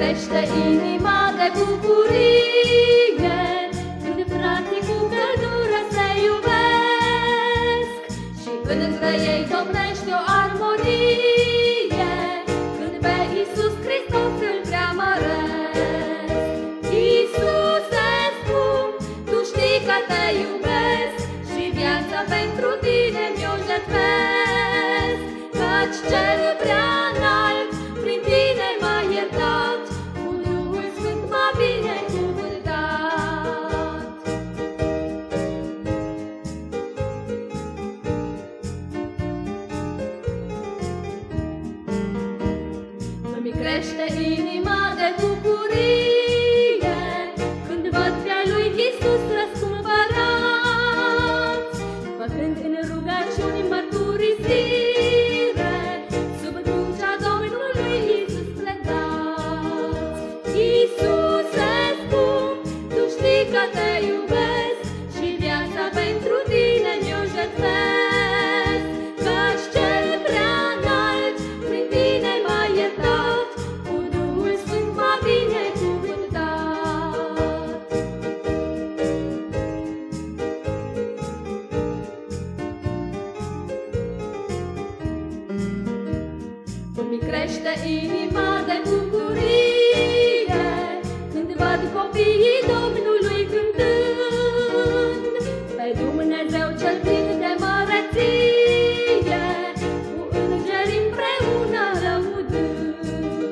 crește inima de bucurie Când frații cu căldură se iubesc. Și când între ei domnește o armonie Când pe Iisus Hristos îl preamăresc Iisuse scump, Tu știi că te iubesc Și viața pentru Tine mi-o jertfesc Căci cel prea Îmi crește inima de bucurie Când văd pe lui Iisus răscumpărat Făcând în rugăciuni mărturisire Sub crucea Domnului Iisus plecați. Iisuse scump, Tu știi că te iubesc Crește inima de bucurie Când văd copiii Domnului cântând. Pe Dumnezeu cel plin de măreție Cu îngeri împreună răudând.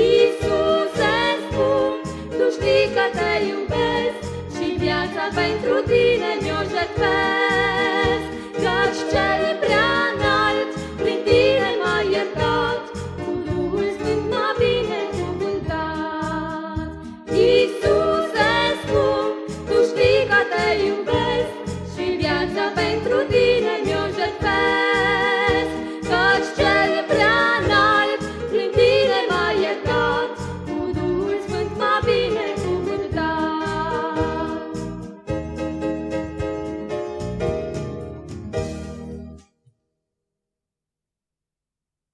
Iisuse spun, tu știi că te iubesc Și viața pentru tine otro.